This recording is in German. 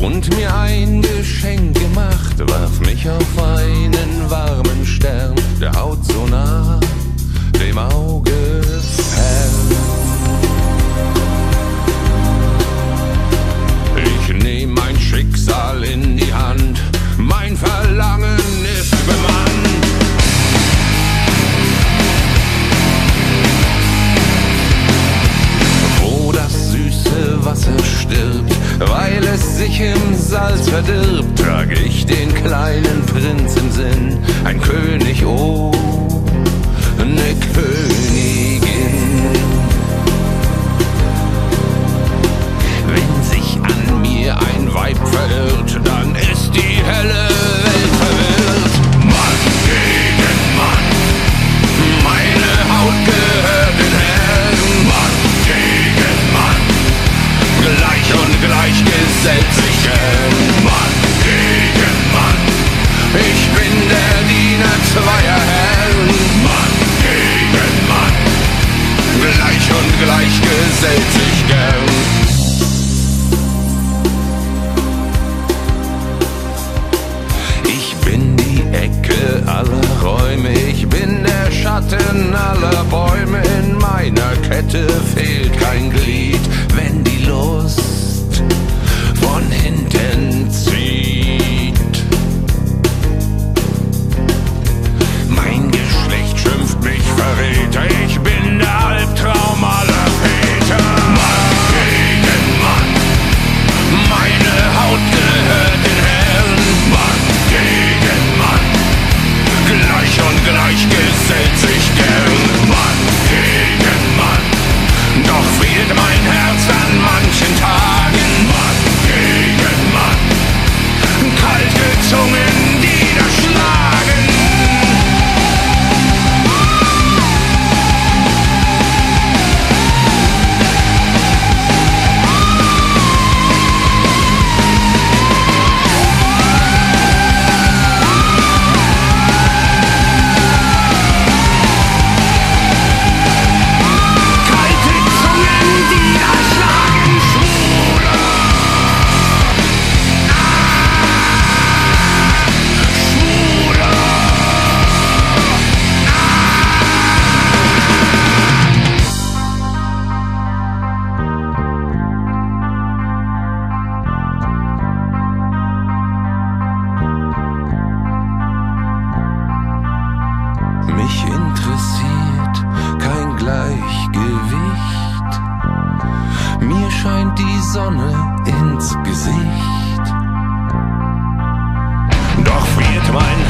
und mir ein Geschenk gemacht, warf mich auf einen warmen Salz verdirbt, trage ich den kleinen Prinz. ich gesellt sich gern. Ich bin die Ecke aller Räume, ich bin der Schatten aller Bäume, Mich interessiert kein Gleichgewicht. Mir scheint die Sonne ins Gesicht. Doch friert mein Herz.